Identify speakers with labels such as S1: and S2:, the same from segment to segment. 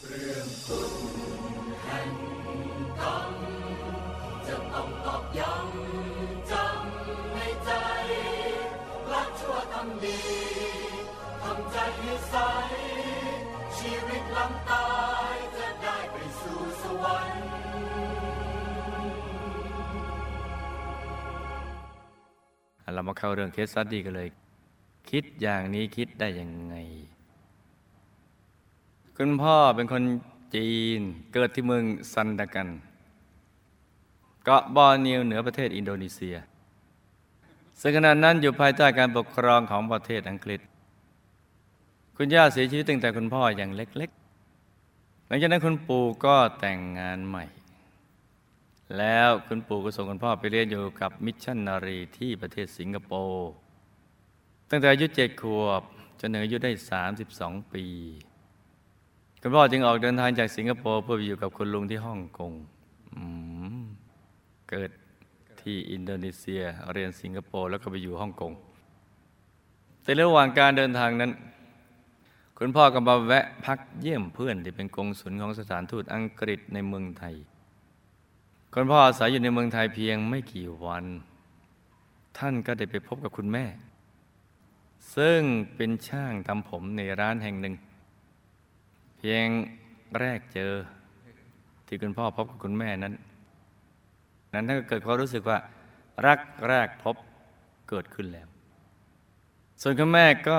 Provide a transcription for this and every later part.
S1: จะต้องตอกย้ำจำในใจรักชั่วทำดีทำใจให้ใส ชีวิตลังตายจะได้ไปสู่สวรรค์
S2: เรามาเข้าเรื่องเคสสัดดีกันเลย คิดอย่างนี้คิดได้ยังไง คุณพ่อเป็นคนจีนเกิดที่เมืองซันดากันเกาะบอร์เนียวเหนือประเทศอินโดนีเซีย ซึ่งขณะนั้นอยู่ภายใต้การปกครองของประเทศอังกฤษ คุณย่าเสียชีวิตตั้งแต่คุณพ่ออย่างเล็กๆ หลังจากนั้นคุณปู่ก็แต่งงานใหม่ แล้วคุณปู่ก็ส่งคุณพ่อไปเรียนอยู่กับมิชชันนารีที่ประเทศสิงคโปร์ตั้งแต่อายุเจ็ดขวบจนถึงอายุได้ 32 ปี คุณพ่อจึงออกเดินทางจากสิงคโปร์เพื่อไปอยู่กับคุณลุงที่ฮ่องกงเกิดที่อินโดนีเซีย เรียนสิงคโปร์แล้วก็ไปอยู่ฮ่องกง แต่ระหว่างการเดินทางนั้น คุณพ่อก็มาแวะพักเยี่ยมเพื่อนที่เป็นกงสุลของสถานทูตอังกฤษในเมืองไทย คุณพ่ออาศัยอยู่ในเมืองไทยเพียงไม่กี่วัน ท่านก็ได้ไปพบกับคุณแม่ ซึ่งเป็นช่างทำผมในร้านแห่งหนึ่ง เพียงแรกเจอที่คุณพ่อพบกับคุณแม่นั้น นั้นท่านก็เกิดความรู้สึกว่า รักแรกพบเกิดขึ้นแล้ว ส่วนคุณแม่ก็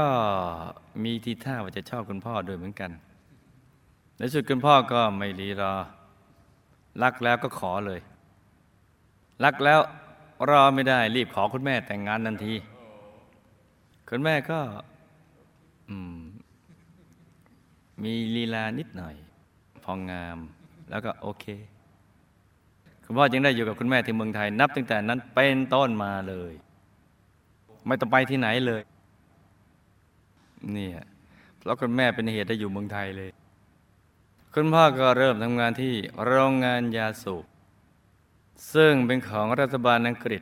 S2: มีทีท่าว่าจะชอบคุณพ่อด้วยเหมือนกัน ในสุดคุณพ่อก็ไม่รีรอ รักแล้วก็ขอเลย รักแล้วรอไม่ได้รีบขอคุณแม่แต่งงานทันที คุณแม่ก็ อืม มีลีลานิดหน่อย พองงาม แล้วก็โอเค คุณพ่อจึงได้อยู่กับคุณแม่ที่เมืองไทย นับตั้งแต่นั้นเป็นต้นมาเลย ไม่ต้องไปที่ไหนเลยเนี่ยเพราะคุณแม่เป็นเหตุได้อยู่เมืองไทยเลย คุณพ่อก็เริ่มทำงานที่โรงงานยาสูบซึ่งเป็นของรัฐบาลอังกฤษ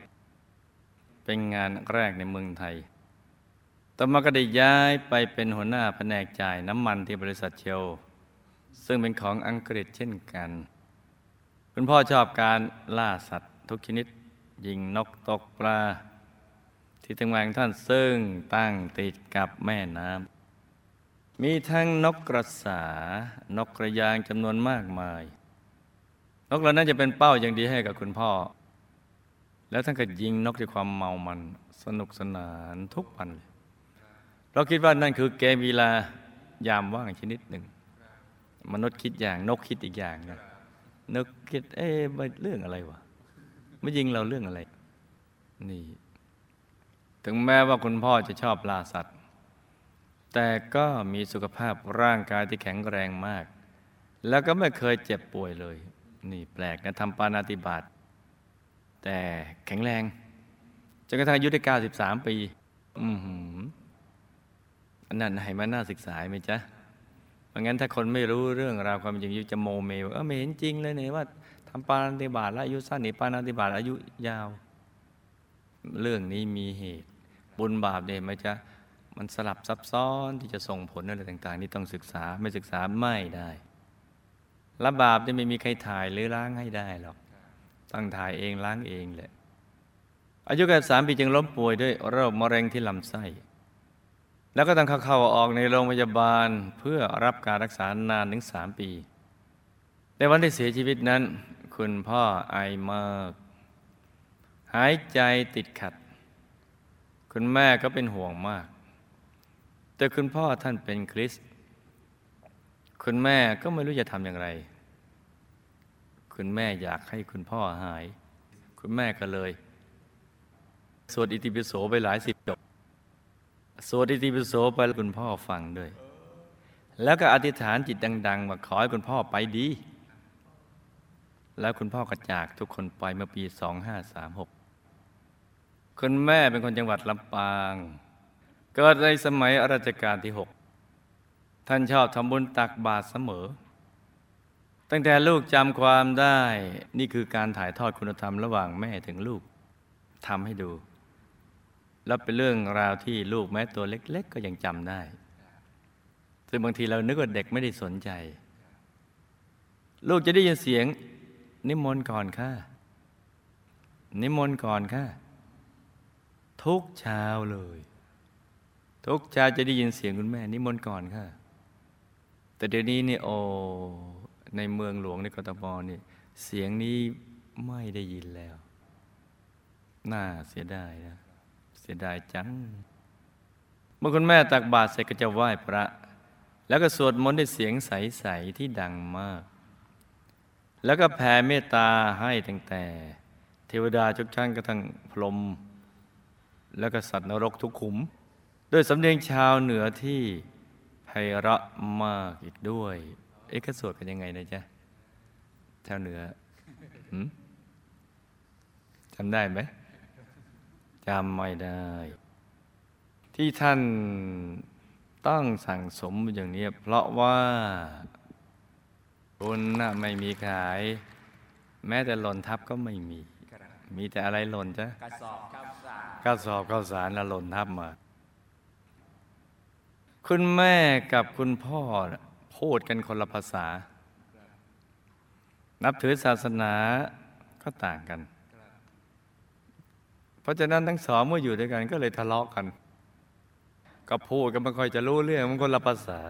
S2: เป็นงานแรกในเมืองไทย ต่อมาก็ได้ย้ายไปเป็นหัวหน้าแผนกจ่ายน้ำมันที่บริษัทเชล ซึ่งเป็นของอังกฤษเช่นกัน คุณพ่อชอบการล่าสัตว์ทุกชนิด ยิงนกตกปลา ที่ทำงานของท่านซึ่งตั้งติดกับแม่น้ำ มีทั้งนกกระสา นกกระยางจำนวนมากมาย นกเหล่านั้นจะเป็นเป้าอย่างดีให้กับคุณพ่อ แล้วท่านก็ยิงนกด้วยความเมามัน สนุกสนานทุกวันเลย เราคิดว่านั่นคือเกมกีฬายามว่างชนิดหนึ่ง มนุษย์คิดอย่างนกคิดอีกอย่างนะนกคิดเอ๊ะเรื่องอะไรวะไม่ยิงเราเรื่องอะไร นี่ ถึงแม้ว่าคุณพ่อจะชอบล่าสัตว์ แต่ก็มีสุขภาพร่างกายที่แข็งแรงมาก แล้วก็ไม่เคยเจ็บป่วยเลย นี่แปลกนะทำปานาติบาตแต่แข็งแรงจนกระทั่งอายุได้93 ปี อือหือ อันนั้นให้มันน่าศึกษาไหมจ๊ะเพรางั้นถ้าคนไม่รู้เรื่องราวความจริงยุจะโมเมว่าเออไม่เห็นจริงเลยเนี่ยว่าทำปานาติบาตแล้วอายุสั้นนี่ปานาติบาตอายุยาว เรื่องนี้มีเหตุ บุญบาปเนี่ยมันจะมันสลับซับซ้อนที่จะส่งผลอะไรต่าง ๆ นี่ต้องศึกษาไม่ศึกษาไม่ได้ละบาปจะไม่มีใครถ่ายหรือล้างให้ได้หรอกต้องถ่ายเองล้างเองแหละอายุแค่สามปีจึงล้มป่วยด้วยโรคมะเร็งที่ลำไส้ แล้วก็ต้องเข้าๆออกในโรงพยาบาลเพื่อรับการรักษานานถึงสามปี ในวันที่เสียชีวิตนั้น คุณพ่อไอมาก หายใจติดขัด คุณแม่ก็เป็นห่วงมาก แต่คุณพ่อท่านเป็นคริส คุณแม่ก็ไม่รู้จะทำอย่างไร คุณแม่อยากให้คุณพ่อหาย คุณแม่ก็เลย สวดอิติปิโสไปหลายสิบจบ สวดอิติปิโสไปคุณพ่อฟังด้วย แล้วก็อธิษฐานจิตดัง ๆ ว่าขอให้คุณพ่อไปดี แล้วคุณพ่อก็จากทุกคนไปเมื่อปี 2536 คุณแม่เป็นคนจังหวัดลำปาง เกิดในสมัยรัชกาลที่ 6 ท่านชอบทำบุญตักบาตรเสมอ ตั้งแต่ลูกจำความได้ นี่คือการถ่ายทอดคุณธรรมระหว่างแม่ถึงลูกทำให้ดู แล้วเป็นเรื่องราวที่ลูกแม้ตัวเล็ก ๆ ก็ยังจำได้ ซึ่งบางทีเรานึกว่าเด็กไม่ได้สนใจ ลูกจะได้ยินเสียง นิมนต์ก่อนค่ะ นิมนต์ก่อนค่ะ ทุกเช้าเลย ทุกเช้าจะได้ยินเสียงคุณแม่ นิมนต์ก่อนค่ะ แต่เดี๋ยวนี้นี่โอในเมืองหลวงในกทมนี่เสียงนี้ไม่ได้ยินแล้ว น่าเสียดายนะ สียดายจัง เมื่อคุณแม่ตักบาตรเสร็จก็จะไหว้พระ แล้วก็สวดมนต์ด้วยเสียงใส ๆ ที่ดังมาก แล้วก็แผ่เมตตาให้ตั้งแต่ เทวดาทุกชั้นกระทั่งพรหมแล้วก็สัตว์นรกทุกขุม ด้วยสำเนียงชาวเหนือที่ไพเราะมากอีกด้วย เอ๊ะก็สวดกันยังไงนะจ๊ะชาวเหนือจำได้ไหม จำไม่ได้ ที่ท่านต้องสั่งสมอย่างนี้เพราะว่าคุณน่ะไม่มีขาย แม้แต่หล่นทับก็ไม่มี มีแต่อะไรหล่นจ๊ะ
S3: กระสอบข้าวสาร
S2: ก็สอบข้าวสารแล้วหล่นทับมาคุณแม่กับคุณพ่อน่ะพูดกันคนละภาษา นับถือศาสนาก็ต่างกันเพ ราะฉะนั้นทั้งสองเมื่ออยู่ด้วยกันก็เลยทะเลาะกัน ก็พูดกันไม่ค่อยจะรู้เรื่องมันคนละภาษา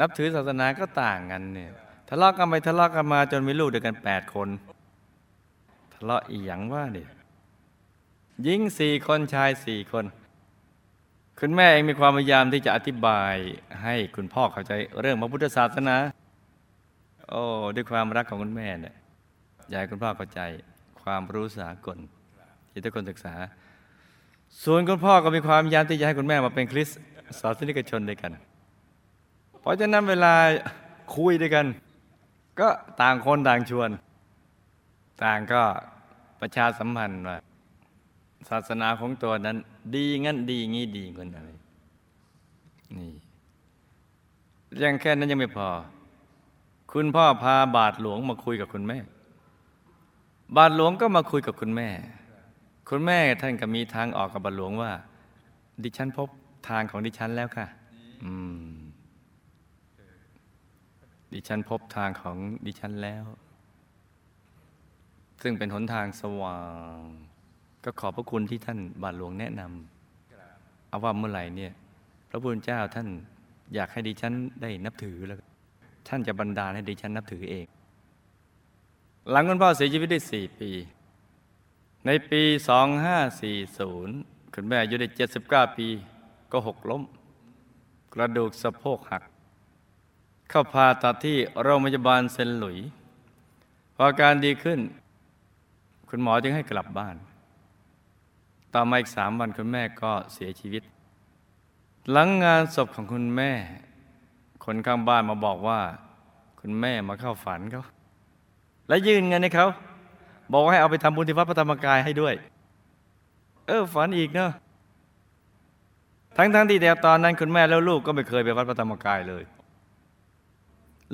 S2: นับถือศาสนาก็ต่างกันเนี่ยทะเลาะกันไปทะเลาะกันมาจนมีลูกด้วยกันแปดคน ทะเลาะอีหยังว่าเนี่ยหญิงสี่คนชายสี่คน คุณแม่เองมีความพยายามที่จะอธิบายให้คุณพ่อเข้าใจเรื่องพระพุทธศาสนาโอ้ด้วยความรักของคุณแม่เนี่ยอยากคุณพ่อเข้าใจความรู้สากล ที่ทุกคนศึกษา ส่วนคุณพ่อก็มีความยายามที่จะให้คุณแม่มาเป็นคริสต์ศาสนิกชนด้วยกัน เพราะฉะนั้นเวลาคุยด้วยกัน ก็ต่างคนต่างชวน ต่างก็ประชาสัมพันธ์ว่าศาสนาของตัวนั้น ดีงั้นดีงี้ดีคนอะไรนี่ยังแค่นั้นยังไม่พอ คุณพ่อพาบาทหลวงมาคุยกับคุณแม่ บาทหลวงก็มาคุยกับคุณแม่ คุณแม่ท่านก็มีทางออกกับบาทหลวงว่า ดิฉันพบทางของดิฉันแล้วค่ะ อืม ดิฉันพบทางของดิฉันแล้ว ซึ่งเป็นหนทางสว่าง ก็ขอบพระคุณที่ท่านบาทหลวงแนะนำเอาว่าเมื่อไหร่เนี่ย พระพุทธเจ้าท่านอยากให้ดิฉันได้นับถือแล้ว ท่านจะบันดาลให้ดิฉันนับถือเอง หลังคุณพ่อเสียชีวิตได้สี่ปี ในปี 2540 คุณแม่อายุได้ 79 ปีก็หกล้ม กระดูกสะโพกหัก เข้าผ่าตัดที่โรงพยาบาลเซนหลุย พออาการดีขึ้น คุณหมอจึงให้กลับบ้าน ต่อมาอีกสามวันคุณแม่ก็เสียชีวิต หลังงานศพของคุณแม่ คนข้างบ้านมาบอกว่า คุณแม่มาเข้าฝันเขา และยื่นเงินให้เขา บอกว่าให้เอาไปทำบุญที่วัดพระธรรมกายให้ด้วย เออฝันอีกเนาะทั้งๆทที่แต่ตอนนั้นคุณแม่แล้วลูกก็ไม่เคยไปวัดพระธรรมกายเลย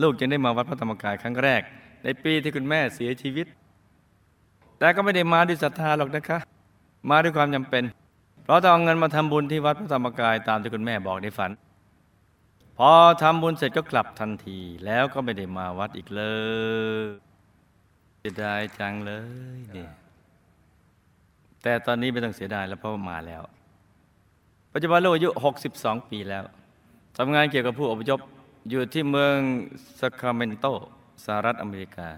S2: ลูกจึงได้มาวัดพระธรรมกายครั้งแรก ในปีที่คุณแม่เสียชีวิต แต่ก็ไม่ได้มาด้วยศรัทธาหรอกนะคะ มาด้วยความจำเป็น เพราะต้องเอาเงินมาทำบุญที่วัดพระธรรมกายตามที่คุณแม่บอกในฝัน พอทำบุญเสร็จก็กลับทันทีแล้วก็ไม่ได้มาวัดอีกเลย เสียดายจังเลยเนี่ยแต่ตอนนี้ไม่ต้องเสียดายแล้วเพราะมาแล้ว ปัจจุบันลูกอายุ 62 ปีแล้วทำงานเกี่ยวกับผู้อพยพอยู่ที่เมืองซาคราเมนโตสหรัฐอเมริกา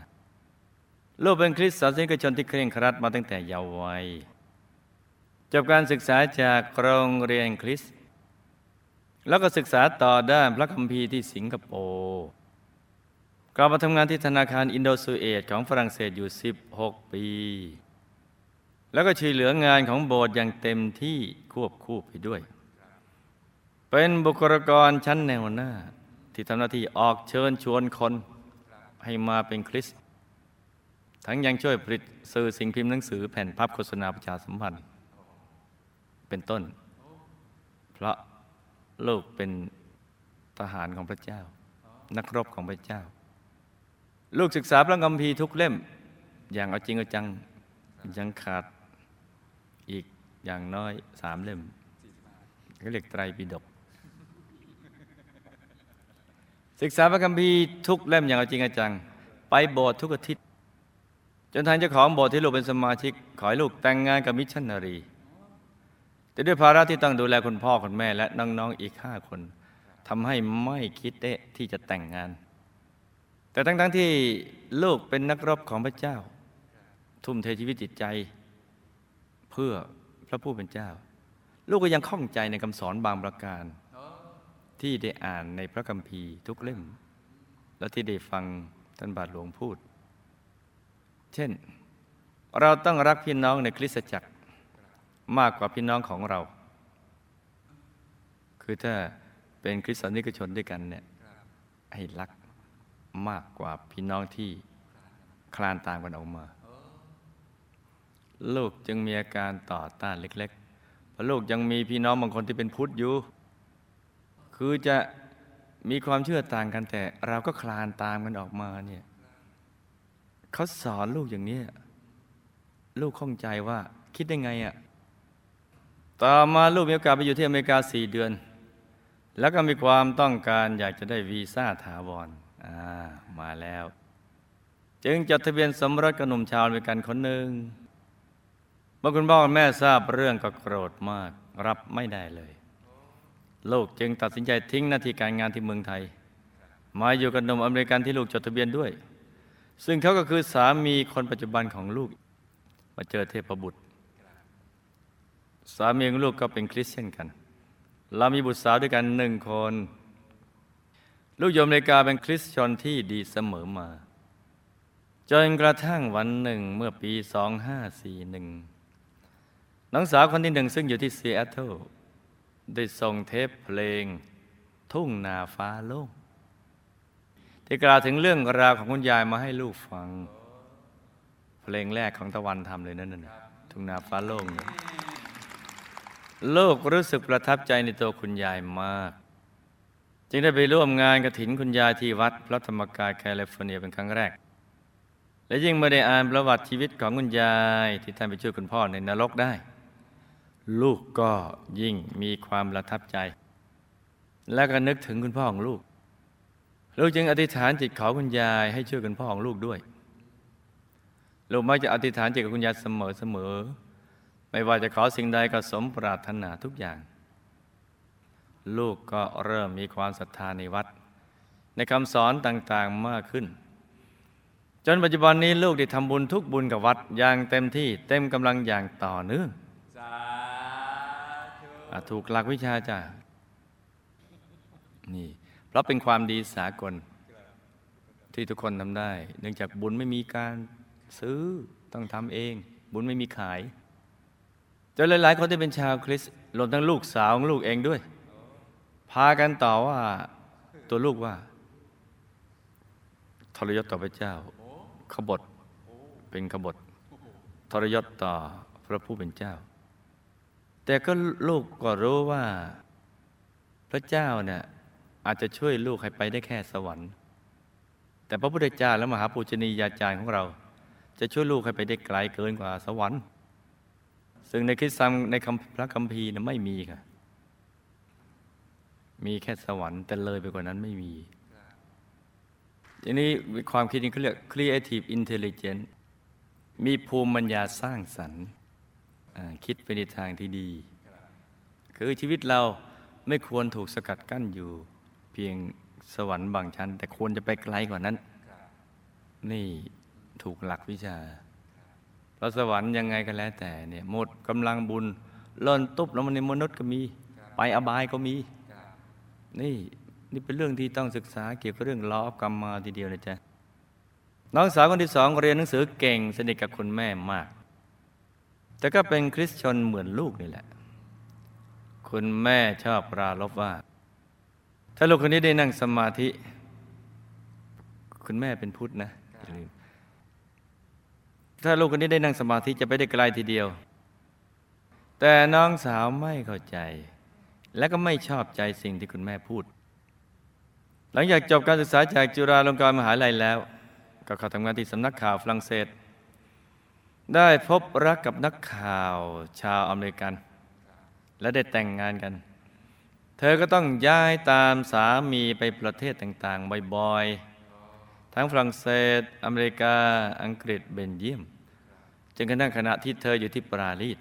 S2: ลูกเป็นคริสต์ศาสนิกชนที่เคร่งครัดมาตั้งแต่เยาว์วัยจบการศึกษาจากโรงเรียนคริสต์แล้วก็ศึกษาต่อด้านพระคัมภีร์ที่สิงคโปร์ร์ กลับมาทำงานที่ธนาคารอินโดสูเอตของฝรั่งเศสอยู่ 16 ปี แล้วก็ช่วยเหลืองานของโบสถ์อย่างเต็มที่ควบคู่ไปด้วย เป็นบุคลากรชั้นแนวหน้า ที่ทำหน้าที่ออกเชิญชวนคนให้มาเป็นคริสต์ทั้งยังช่วยผลิตสื่อสิ่งพิมพ์หนังสือแผ่นพับโฆษณาประชาสัมพันธ์ เป็นต้น เพราะลูกเป็นทหารของพระเจ้า นักรบของพระเจ้า ลูกศึกษาพระคัมภีร์ทุกเล่ม อย่างเอาจริงเอาจังยังขาดอีกอย่างน้อยสามเล่มเขาเรียกไตรปิฎกศึกษาพระคัมภีร์ทุกเล่มอย่างเอาจริงจัง ไปโบสถ์ทุกอาทิตย์ จนทางเจ้าของโบสถ์ที่ลูกเป็นสมาชิก ขอให้ลูกแต่งงานกับมิชชันนารี แต่ด้วยภาระที่ต้องดูแลคุณพ่อคุณแม่และน้องๆอีกห้าคนทำให้ไม่คิดเด้ที่จะแต่งงาน แต่ทั้งๆทที่ลูกเป็นนักรบของพระเจ้า ทุ่มเทชีวิตจิตใจ เพื่อพระผู้เป็นเจ้า ลูกก็ยังข้องใจในคำสอนบางประการ ที่ได้อ่านในพระคัมภีร์ทุกเล่ม และที่ได้ฟังท่านบาทหลวงพูด เช่น เราต้องรักพี่น้องในคริสตจักรมากกว่าพี่น้องของเรา คือถ้าเป็นคริสตนิกชนด้วยกันเนี่ยให้รัก มากกว่าพี่น้องที่คลานตามกันออกมา ลูกจึงมีอาการต่อต้านเล็กๆเพราะลูกยังมีพี่น้องบางคนที่เป็นพุทธอยู่ คือจะมีความเชื่อต่างกันแต่เราก็คลานตามกันออกมาเนี่ยเขาสอนลูกอย่างนี้ลูกข้องใจว่าคิดได้ไงอะ่ะต่อมาลูกมีโอกาสไปอยู่ที่อเมริกาสี่เดือน แล้วก็มีความต้องการอยากจะได้วีซ่าถาวร อ่ามาแล้ว จึงจดทะเบียนสมรสกับหนุ่มชาวอเมริกันคนหนึ่งเมื่อคุณพ่อคุณแม่ทราบเรื่องก็โกรธมากรับไม่ได้เลย ลูกจึงตัดสินใจทิ้งหน้าที่การงานที่เมืองไทย มาอยู่กับหนุ่มอเมริกันที่ลูกจดทะเบียนด้วย ซึ่งเขาก็คือสามีคนปัจจุบันของลูก มาเจอเทพบุตร สามีของลูกก็เป็นคริสเตียนกันเรามีบุตรสาวด้วยกันหนึ่งคน ลูกโยมอเมริกาเป็นคริสชนที่ดีเสมอมา จนกระทั่งวันหนึ่งเมื่อปี 2541 น้องสาวคนที่หนึ่งซึ่งอยู่ที่ซีแอตเทิลได้ส่งเทปเพลง ทุ่งนาฟ้าโล่งที่กล่าวถึงเรื่องราวของคุณยายมาให้ลูกฟัง เพลงแรกของตะวันทำเลยนั่นน่ะทุ่งนาฟ้าโล่งลูกรู้สึกประทับใจในตัวคุณยายมาก จึงได้ไปร่วมงานกระถินคุณยายที่วัดพระธรรมกายแคลิฟอร์เนียเป็นครั้งแรก และยิ่งเมื่อได้อ่านประวัติชีวิตของคุณยายที่ท่านไปช่วยคุณพ่อในนรกได้ ลูกก็ยิ่งมีความประทับใจ และก็นึกถึงคุณพ่อของลูก ลูกจึงอธิษฐานจิตขอคุณยายให้ช่วยคุณพ่อของลูกด้วย ลูกมักจะอธิษฐานจิตกับคุณยายเสมอเสมอ ไม่ว่าจะขอสิ่งใดก็สมปรารถนาทุกอย่าง ลูกก็เริ่มมีความศรัทธาในวัด ในคำสอนต่างๆมากขึ้น จนปัจจุบันนี้ลูกได้ทำบุญทุกบุญกับวัดอย่างเต็มที่เต็มกำลังอย่างต่อเนื่องถูกหลักวิชาจ้ะนี่เพราะเป็นความดีสากล ที่ทุกคนทำได้ เนื่องจากบุญไม่มีการซื้อต้องทำเอง บุญไม่มีขายจนหลายๆคนที่เป็นชาวคริสต์รวมทั้งลูกสาวของลูกเองด้วย พากันต่อว่าตัวลูกว่า ทรยศต่อพระเจ้า ขบฏเป็นขบฏทรยศต่อพระผู้เป็นเจ้า แต่ก็ลูกก็รู้ว่า พระเจ้าเนี่ยอาจจะช่วยลูกให้ไปได้แค่สวรรค์ แต่พระพุทธเจ้าและมหาปูชนียาจารย์ของเรา จะช่วยลูกให้ไปได้ไกลเกินกว่าสวรรค์ ซึ่งในคริสตในคำพระคัมภีร์นะไม่มีค่ะ มีแค่สวรรค์แต่เลยไปกว่านั้นไม่มี ทีนี้ความคิดนี้เขาเรียก creative intelligence มีภูมิปัญญาสร้างสรรค์คิดไปในทางที่ดี คือชีวิตเราไม่ควรถูกสกัดกั้นอยู่ เพียงสวรรค์บางชั้น แต่ควรจะไปไกลกว่านั้น นี่ถูกหลักวิชาเพราะสวรรค์ยังไงก็แล้วแต่เนี่ยหมดกำลังบุญล่นตุ๊บแล้วมันในมนุษย์ก็มี ไปอบายก็มี นี่นี่เป็นเรื่องที่ต้องศึกษาเกี่ยวกับเรื่องล้อกรรมมาทีเดียวนะจ๊ะน้องสาวคนที่สองเรียนหนังสือเก่งสนิทกับคุณแม่มาก แต่ก็เป็นคริสชนเหมือนลูกนี่แหละ คุณแม่ชอบปราลบว่า ถ้าลูกคนนี้ได้นั่งสมาธิ คุณแม่เป็นพุทธนะอย่าลืมถ้าลูกคนนี้ได้นั่งสมาธิจะไปได้ไกลทีเดียว แต่น้องสาวไม่เข้าใจ และก็ไม่ชอบใจสิ่งที่คุณแม่พูด หลังจากจบการศึกษาจากจุฬาลงกรณ์มหาลัยแล้ว ก็เข้าทำงานที่สำนักข่าวฝรั่งเศส ได้พบรักกับนักข่าวชาวอเมริกัน และได้แต่งงานกัน เธอก็ต้องย้ายตามสามีไปประเทศต่างๆบ่อยๆ ทั้งฝรั่งเศส อเมริกา อังกฤษ เบนเยียม จนกระทั่งขณะที่เธออยู่ที่ปาลีส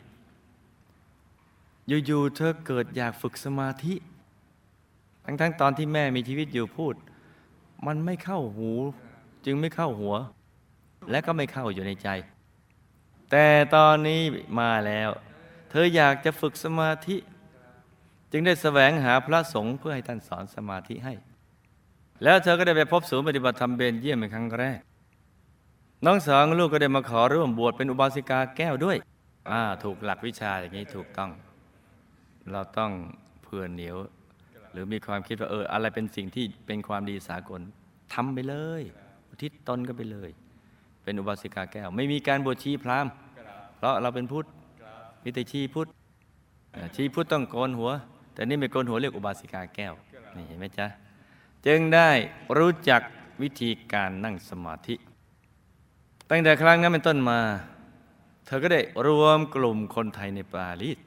S2: อยู่ๆเธอเกิดอยากฝึกสมาธิ ทั้งๆตอนที่แม่มีชีวิตอยู่พูด มันไม่เข้าหู จึงไม่เข้าหัว และก็ไม่เข้าอยู่ในใจ แต่ตอนนี้มาแล้ว เธออยากจะฝึกสมาธิ จึงได้แสวงหาพระสงฆ์เพื่อให้ท่านสอนสมาธิให้ แล้วเธอก็ได้ไปพบศูนย์ปฏิบัติธรรมเบนเยี่ยมเป็นครั้งแรกน้องสาวลูกก็ได้มาขอร่วมบวชเป็นอุบาสิกาแก้วด้วย อ่า ถูกหลักวิชาอย่างนี้ถูกต้อง เราต้องเพื่อเหนียว หรือมีความคิดว่าเออ อะไรเป็นสิ่งที่เป็นความดีสากลทำไปเลย อุทิศตนก็ไปเลย เป็นอุบาสิกาแก้ว ไม่มีการบวชชีพราหมณ์เพราะเราเป็นพุทธมิตรชีพุทธชีพุทธต้องโกนหัว แต่นี่ไม่โกนหัวเรียกอุบาสิกาแก้วนี่เห็นไหมจ๊ะจึงได้รู้จักวิธีการนั่งสมาธิ ตั้งแต่ครั้งนั้นเป็นต้นมา เธอก็ได้รวมกลุ่มคนไทยในปารีส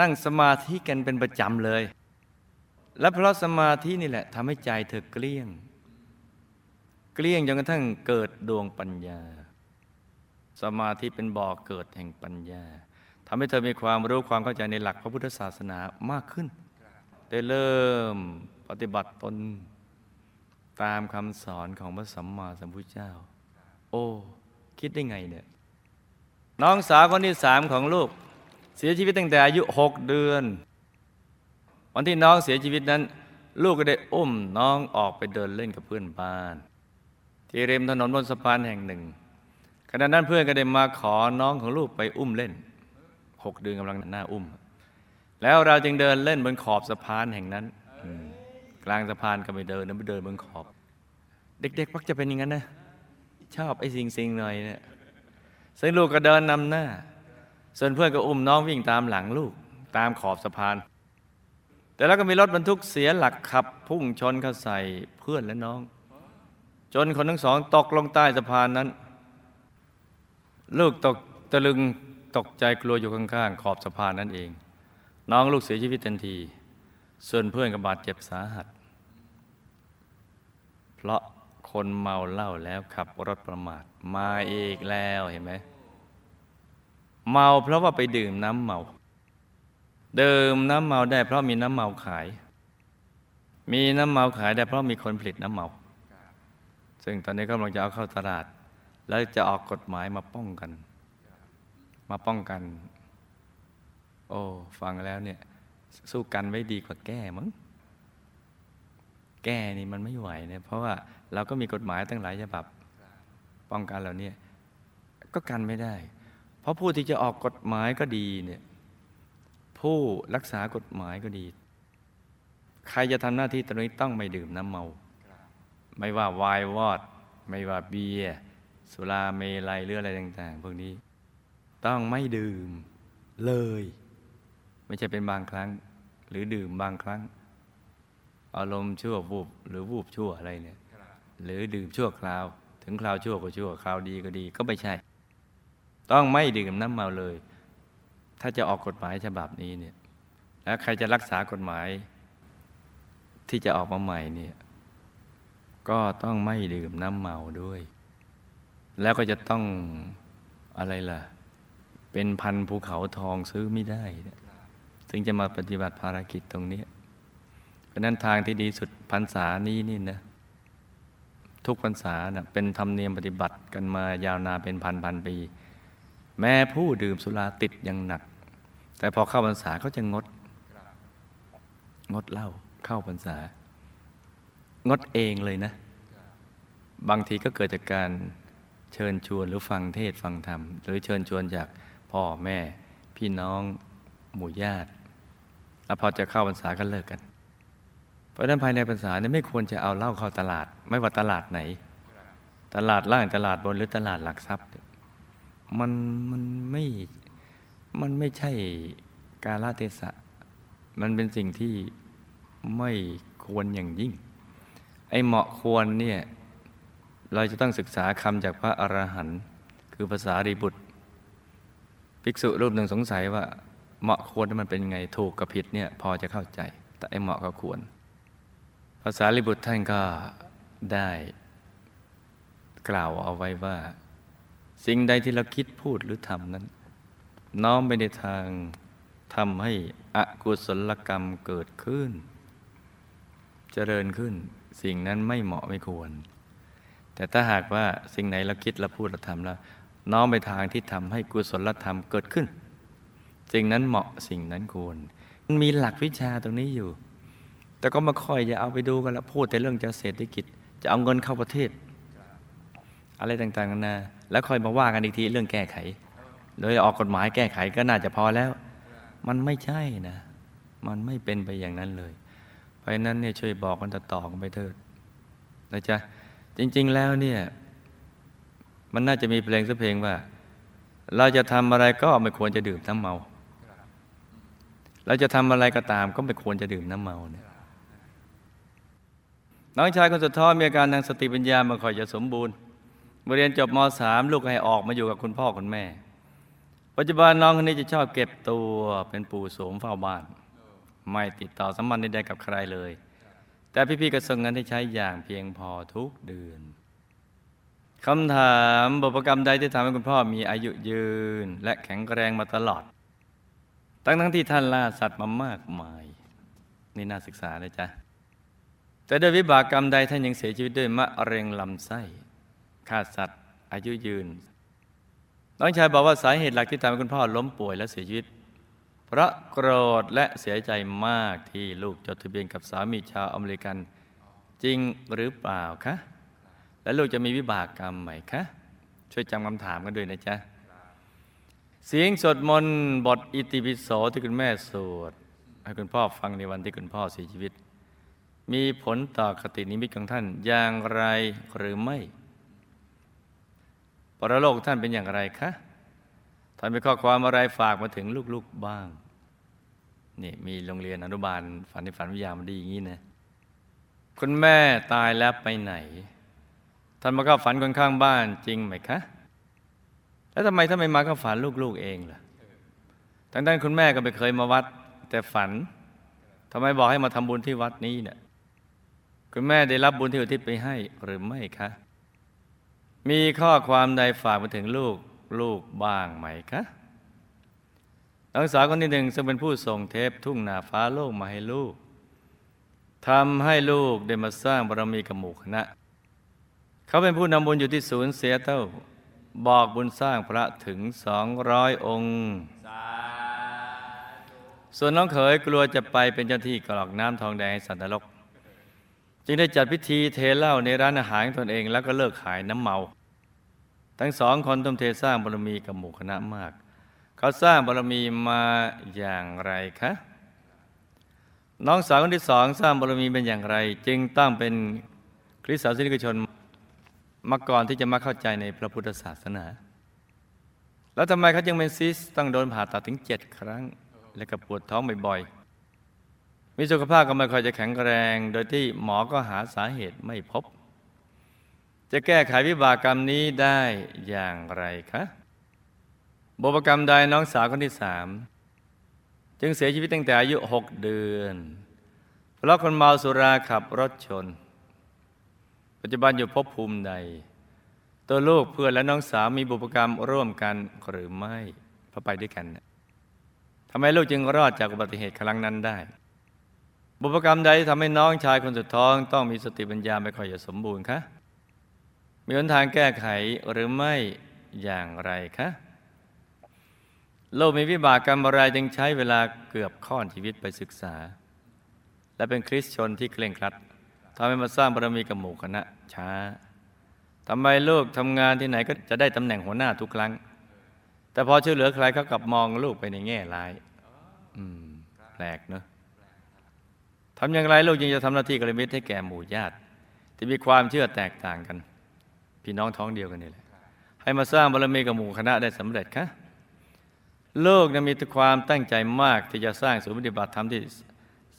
S2: นั่งสมาธิกันเป็นประจำเลย และเพราะสมาธินี่แหละทำให้ใจเธอเกลี้ยง เกลี้ยงจนกระทั่งเกิดดวงปัญญา สมาธิเป็นบ่อเกิดแห่งปัญญาทำให้เธอมีความรู้ความเข้าใจในหลักพระพุทธศาสนามากขึ้น ได้เริ่มปฏิบัติตนตามคำสอนของพระสัมมาสัมพุทธเจ้า โอ้ คิดได้ไงเนี่ย น้องสาวคนที่สามของลูก เสียชีวิตตั้งแต่อายุหกเดือน วันที่น้องเสียชีวิตนั้น ลูกก็ได้อุ้มน้องออกไปเดินเล่นกับเพื่อนบ้าน ที่ริมถนนบนสะพานแห่งหนึ่งขณะนั้นเพื่อนก็ได้มาขอน้องของลูกไปอุ้มเล่นหกเดือนกำลังหน้าอุ้ม แล้วเราจึงเดินเล่นบนขอบสะพานแห่งนั้น กลางสะพานก็ไม่เดินนะไม่เดินบนขอบ เด็กๆมักจะเป็นอย่างนั้นนะชอบไอ้สิ่งสิ่งหน่อยเนี่ยซึ่งลูกก็เดินนำหน้า ส่วนเพื่อนก็อุ้มน้องวิ่งตามหลังลูกตามขอบสะพาน แต่แล้วก็มีรถบรรทุกเสียหลักขับ พุ่งชนเข้าใส่เพื่อนและน้อง จนคนทั้งสองตกลงใต้สะพานนั้น ลูกตกตะลึงตกใจกลัวอยู่ข้างๆขอบสะพานนั่นเอง น้องลูกเสียชีวิตทันที ส่วนเพื่อนก็บาดเจ็บสาหัส เพราะคนเมาเหล้าแล้วขับรถประมาทมาอีกแล้วเห็นไหม เมาเพราะว่าไปดื่มน้ำเมาดื่มน้ำเมาได้เพราะมีน้ำเมาขาย มีน้ำเมาขายได้เพราะมีคนผลิตน้ำเมา ซึ่งตอนนี้กำลังจะเอาเข้าตลาด แล้วจะออกกฎหมายมาป้องกัน มาป้องกัน โอ้ฟังแล้วเนี่ย สู้กันไว้ดีกว่าแก้มั้งแก้นี่มันไม่ไหวเนี่ยเพราะว่าเราก็มีกฎหมายตั้งหลายฉบับป้องกันเรานี่ยก็กันไม่ได้ เพราะผู้ที่จะออกกฎหมายก็ดีเนี่ยผู้รักษากฎหมายก็ดี ใครจะทำหน้าที่ตรงนี้ต้องไม่ดื่มน้ำเมา ไม่ว่าวายวอด ไม่ว่าเบียร์สุราเมลัยหรืออะไรต่าง ๆ พวกนี้ ต้องไม่ดื่มเลย ไม่ใช่เป็นบางครั้ง หรือดื่มบางครั้ง อารมณ์ชั่ววูบหรือวูบชั่วอะไรเนี่ย หรือดื่มชั่วคราว ถึงคราวชั่วก็ชั่วคราวดีก็ดีก็ไม่ใช่ ต้องไม่ดื่มน้ำเมาเลย ถ้าจะออกกฎหมายฉบับนี้เนี่ยแล้วใครจะรักษากฎหมาย ที่จะออกมาใหม่เนี่ยก็ต้องไม่ดื่มน้ำเมาด้วย แล้วก็จะต้องอะไรล่ะ เป็นพันภูเขาทองซื้อไม่ได้ถึงจะมาปฏิบัติภารกิจตรงนี้ เพราะนั้นทางที่ดีสุดพรรษานี้นี่นะทุกพรรษานะเป็นธรรมเนียมปฏิบัติกันมายาวนานเป็นพันพันปี แม้ผู้ดื่มสุราติดยังหนัก แต่พอเข้าพรรษาเขาจะงด งดเหล้าเข้าพรรษา งดเองเลยนะ บางทีก็เกิดจากการเชิญชวนหรือฟังเทศฟังธรรม หรือเชิญชวนจากพ่อแม่ พี่น้องหมู่ญาติแล้วพอจะเข้าพรรษาก็เลิกกัน เพราะฉะนั้นภายในพรรษาเนี่ยไม่ควรจะเอาเหล้าเข้าตลาด ไม่ว่าตลาดไหน ตลาดล่างตลาดบนหรือตลาดหลักทรัพย์ มันมันไม่มันไม่ใช่กาลเทศะ มันเป็นสิ่งที่ไม่ควรอย่างยิ่ง ไอเหมาะควรเนี่ยเราจะต้องศึกษาคำจากพระอรหันต์คือภาษารีบุตร ภิกษุรูปหนึ่งสงสัยว่าเหมาะควรมันเป็นไงถูกกับผิดเนี่ยพอจะเข้าใจ แต่ไอเหมาะกับควร ภาษาลิบุตรท่านก็ได้กล่าวเอาไว้ว่า สิ่งใดที่เราคิดพูดหรือทำนั้น น้อมไปในทางทำให้อกุศลกรรมเกิดขึ้น เจริญขึ้น สิ่งนั้นไม่เหมาะไม่ควร แต่ถ้าหากว่าสิ่งไหนเราคิดเราพูดเราทำแล้ว น้อมไปทางที่ทำให้กุศลธรรมเกิดขึ้น สิ่งนั้นเหมาะสิ่งนั้นควร มันมีหลักวิชาตรงนี้อยู่ แต่ก็มาค่อยจะเอาไปดูกันละพูดแต่เรื่องจะเศรษฐกิจ จะเอาเงินเข้าประเทศ อะไรต่างๆกันานา แล้วค่อยมาว่ากันอีกทีเรื่องแก้ไข โดยออกกฎหมายแก้ไขก็น่าจะพอแล้ว มันไม่ใช่นะ มันไม่เป็นไปอย่างนั้นเลย เพราะนั้นเนี่ยช่วยบอกกันต่อๆกันไปเถิดนะจ๊ะจริง ๆแล้วเนี่ย มันน่าจะมีเพลงสักเพลงว่า เราจะทำอะไรก็ไม่ควรจะดื่มน้ำเมา เราจะทำอะไรก็ตาม ก็ไม่ควรจะดื่มน้ำเมาเนี่ยน้องชายคนสุดท้องมีอาการทางสติปัญญามาค่อยจะสมบูรณ์ เมื่อเรียนจบม .3 ลูกให้ออกมาอยู่กับคุณพ่อคุณแม่ ปัจจุบันน้องคนนี้จะชอบเก็บตัวเป็นปู่โสมเฝ้าบ้าน ไม่ติดต่อสัมพันธ์ใดๆกับใครเลย แต่พี่ๆก็ส่งเงินให้ใช้อย่างเพียงพอทุกเดือนคำถามบุพกรรมใดที่ทำให้คุณพ่อมีอายุยืน และแข็งแรงมาตลอด ตั้งทั้งที่ท่านล่าสัตว์มามากมาย นี่น่าศึกษาเลยจ้ะแต่ด้วยวิบากกรรมใดท่านยังเสียชีวิตด้วยมะเร็งลำไส้ ฆ่าสัตว์ อายุยืน น้องชายบอกว่าสาเหตุหลักที่ทำให้คุณพ่อล้มป่วยและเสียชีวิต เพราะโกรธและเสียใจมากที่ลูกจดทะเบียนกับสามีชาวอเมริกัน จริงหรือเปล่าคะ และลูกจะมีวิบากกรรมไหมคะ ช่วยจำคำถามกันด้วยนะจ๊ะเสียงสวดมนต์บทอิติปิโสที่คุณแม่สวดให้คุณพ่อฟังในวันที่คุณพ่อเสียชีวิต มีผลต่อคตินิมิตของท่านอย่างไรหรือไม่ ปรโลกท่านเป็นอย่างไรคะท่านมีข้อความอะไรฝากมาถึงลูกๆบ้างนี่มีโรงเรียนอนุบาลฝันในฝันวิทยามันดีอย่างนี้นะคุณแม่ตายแล้วไปไหน ท่านมาเข้าฝันคนข้างบ้านจริงไหมคะ แล้วทำไมท่านไม่มาเข้าฝันลูกๆเองล่ะทั้งด้านคุณแม่ก็ไม่เคยมาวัด แต่ฝันทำไมบอกให้มาทำบุญที่วัดนี้เนี่ยคุณแม่ได้รับบุญที่อุทิศไปให้หรือไม่คะ มีข้อความใดฝากมาถึงลูกลูกบ้างไหมคะน้องสาวคนที่หนึ่งซึ่งเป็นผู้ส่งเทปทุ่งนาฟ้าโลกมาให้ลูกทำให้ลูกได้มาสร้างบารมีกับหมู่คณะ เขาเป็นผู้นำบุญอยู่ที่ศูนย์เซียเต้า บอกบุญสร้างพระถึงสองร้อยองค์ ส่วนน้องเขยกลัวจะไปเป็นเจ้าที่กรอกน้ำทองแดงสันตลก จึงได้จัดพิธีเทเหล้าในร้านอาหารตนเองแล้วก็เลิกขายน้ำเมา ทั้งสองคนต้องเทสร้างบารมีกับหมู่คณะมาก เขาสร้างบารมีมาอย่างไรคะน้องสาวคนที่สองสร้างบารมีเป็นอย่างไร จึงต้องเป็นคริสตศาสนิกชนมาก่อนที่จะมาเข้าใจในพระพุทธศาสนา แล้วทำไมเขาจึงเป็นซิสต้องโดนผ่าตัดถึงเจ็ดครั้ง และก็ปวดท้องบ่อยๆ มีสุขภาพก็ไม่ค่อยจะแข็งแรง โดยที่หมอก็หาสาเหตุไม่พบ จะแก้ไขวิบากกรรมนี้ได้อย่างไรคะบุพกรรมใดน้องสาวคนที่สามจึงเสียชีวิตตั้งแต่อายุหกเดือน เพราะคนเมาสุราขับรถชน ปัจจุบันอยู่ภพภูมิใด ตัวลูกเพื่อนและน้องสาวมีบุพกรรมร่วมกันหรือไม่พอไปด้วยกันทำไมลูกจึงรอดจากอุบัติเหตุครั้งนั้นได้ บุพกรรมใดทำให้น้องชายคนสุดท้อง ต้องมีสติปัญญาไม่ค่อยจะสมบูรณ์คะมีหนทางแก้ไขหรือไม่อย่างไรคะโลกมีวิบากกรรมอะไรจึงใช้เวลาเกือบค่อนชีวิตไปศึกษา และเป็นคริสชนที่เคร่งครัดทำให้มาสร้างบารมีกับหมู่คณะช้าทำไมลูกทำงานที่ไหนก็จะได้ตำแหน่งหัวหน้าทุกครั้ง แต่พอช่วยเหลือใครเขากลับมองลูกไปในแง่ร้าย อืม แปลกเนอะ ทำอย่างไรลูกยังจะทำหน้าที่กระมิตรให้แก่หมู่ญาติ ที่มีความเชื่อแตกต่างกัน พี่น้องท้องเดียวกันนี่แหละให้มาสร้างบารมีกับหมู่คณะได้สำเร็จคะโลกนะมีความตั้งใจมากที่จะสร้างศูนย์ปฏิบัติธรรมที่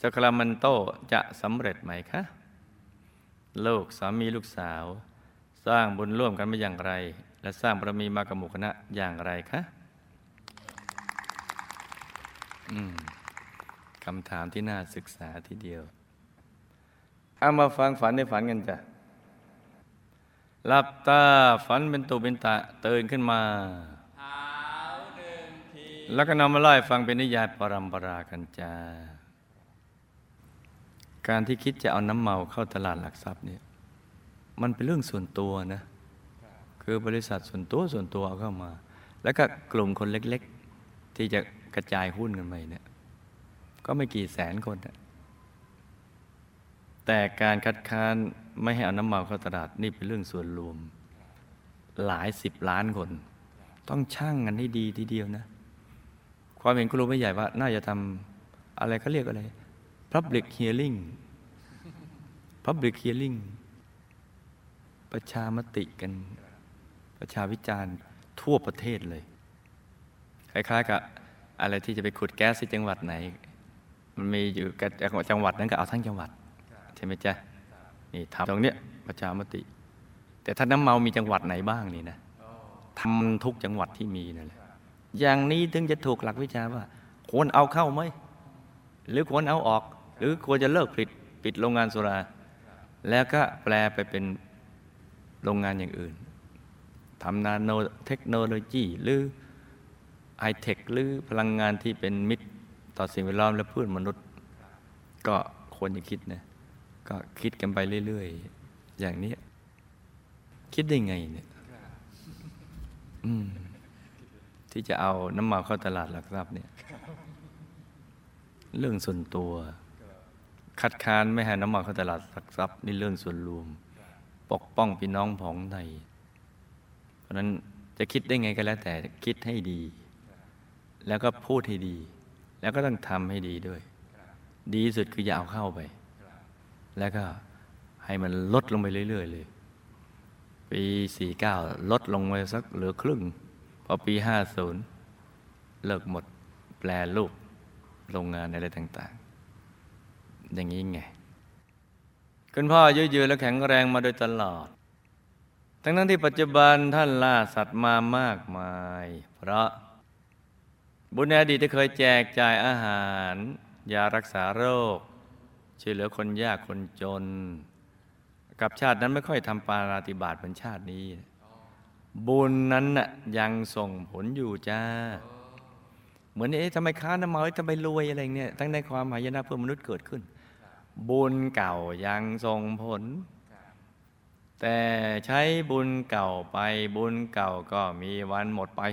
S2: สครามันโตจะสำเร็จไหมคะโลกสามีลูกสาว สร้างบุญร่วมกันมาอย่างไร และสร้างบารมีมากับหมู่คณะอย่างไรคะอืม คำถามที่น่าศึกษาทีเดียว เอามาฟังฝันในฝันกันจ้ะหลับตาฝันเป็นตุเป็นตะเตื่นขึ้นมา แล้วก็นำมาไล่ฟังเป็นนิยายปรำปรากันจ้าการที่คิดจะเอาน้ำเมาเข้าตลาดหลักทรัพย์เนี่ยมันเป็นเรื่องส่วนตัวนะคือบริษัทส่วนตัวส่วนตัวเอาเข้ามา แล้วก็กลุ่มคนเล็ก ๆ ที่จะกระจายหุ้นกันไปเนี่ย ก็ไม่กี่แสนคนนะแต่การคัดค้านไม่ให้เอาน้ำเมาเข้าตลาดนี่เป็นเรื่องส่วนรวม หลายสิบล้านคน ต้องช่างกันให้ดีทีเดียวนะ ความเห็นคุณรู้ไม่ใหญ่ว่า น่าจะทำอะไรเขาเรียกอะไร public hearing public hearing ประชามติกัน ประชาวิจารณ์ทั่วประเทศเลย คล้ายๆกับอะไรที่จะไปขุดแก๊สที่จังหวัดไหน มันมีอยู่กับจังหวัดนั้นก็เอาทั้งจังหวัดใช่ไหมจ๊ะนี่ทำตรงเนี้ยประชามติ แต่ถ้าน้ำเมามีจังหวัดไหนบ้างนี่นะทำทุกจังหวัดที่มีนั่นแหละอย่างนี้ถึงจะถูกหลักวิชาว่า ควรเอาเข้าไหมหรือควรเอาออก หรือควรจะเลิกผลิตปิดโรงงานสุรา แล้วก็แปลไปเป็นโรงงานอย่างอื่นทำนาโนเทคโนโลยีหรือไฮเทคหรือพลังงานที่เป็นมิตร ต่อสิ่งแวดล้อมและพืชมนุษย์ ก็ควรจะคิดนะก็คิดกันไปเรื่อย ๆ อย่างนี้ คิดได้ไงเนี่ยที่จะเอาน้ำเมาเข้าตลาดหลักทรัพย์เนี่ย เรื่องส่วนตัว คัดค้านไม่ให้น้ำเมาเข้าตลาดหลักทรัพย์นี่เรื่องส่วนรวม ปกป้องพี่น้องผองในเพราะนั้นจะคิดได้ไงก็แล้วแต่คิดให้ดี แล้วก็พูดให้ดี แล้วก็ต้องทำให้ดีด้วย ดีสุดคืออย่าเอาเข้าไป แล้วก็ให้มันลดลงไปเรื่อย ๆ เลย ปีสี่เก้าลดลงไปสักเหลือครึ่ง พอปีห้าศูนย์เลิกหมดแปลรูปโรงงานอะไรต่าง ๆ อย่างนี้ไง คุณพ่ออายุยืนและแข็งแรงมาโดยตลอด ทั้งนั้นที่ปัจจุบันท่านล่าสัตว์มามากมาย เพราะ บุญในอดีตที่เคยแจกจ่ายอาหาร ยารักษาโรค ช่วยเหลือคนยากคนจน กับชาตินั้นไม่ค่อยทำปาราติบาตเหมือนชาตินี้ บุญนั้นน่ะยังส่งผลอยู่จ้า เหมือนเอ๊ะทำไมค้าน้ำเมาทำไมรวยอะไรเนี่ยทั้งในความหายนะเพื่อมนุษย์เกิดขึ้น บุญเก่ายังส่งผลแต่ใช้บุญเก่าไปบุญเก่าก็มีวันหมดไป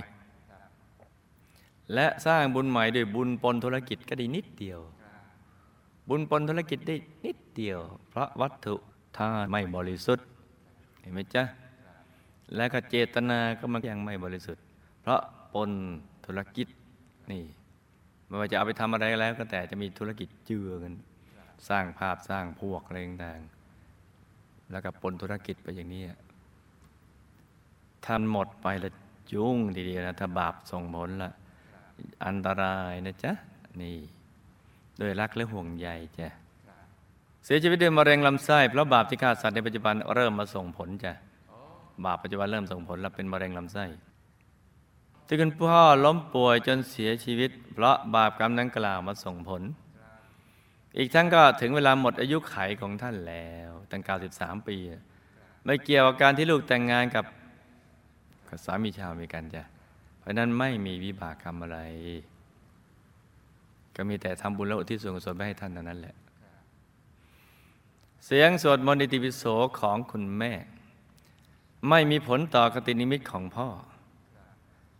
S2: และสร้างบุญใหม่ด้วยบุญปนธุรกิจก็ได้นิดเดียว บุญปนธุรกิจได้นิดเดียว เพราะวัตถุท่าไม่บริสุทธิ์เห็นไหมจ๊ะและก็เจตนาก็มันยังไม่บริสุทธิ์ เพราะปนธุรกิจนี่ไม่ว่าจะเอาไปทำอะไรแล้ว ก็แต่จะมีธุรกิจเจือกัน สร้างภาพสร้างพวกอะไรต่างๆแล้วก็ปนธุรกิจไปอย่างนี้ท่านหมดไปแล้วยุ่งทีเดียวนะถ้าบาปส่งผลละ อันตรายนะจ๊ะนี่โดยรักและห่วงใยจ้ะเสียชีวิตด้วยมะเร็งลำไส้เพราะบาปที่ฆ่าสัตว์ในปัจจุบันเริ่มมาส่งผลจ้ะบาปปัจจุบันเริ่มส่งผลแล้วเป็นมะเร็งลำไส้ที่คุณพ่อล้มป่วยจนเสียชีวิต เพราะบาปกรรมนั้นกล่าวมาส่งผล อีกทั้งก็ถึงเวลาหมดอายุไขของท่านแล้วตั้ง93 ปี ไม่เกี่ยวกับการที่ลูกแต่งงานกับสามีชาวอเมริกันจ้ะเพ ราะนั้นไม่มีวิบากกรรมอะไร ก็มีแต่ทำบุญแล้วอุที่ส่วนกุศลไปให้ท่านเท่านั้นแหละ เสียงสวดมนต์อิติปิโสของคุณแม่ ไม่มีผลต่อกตินิมิตของพ่อ